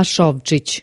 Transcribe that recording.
Achowicz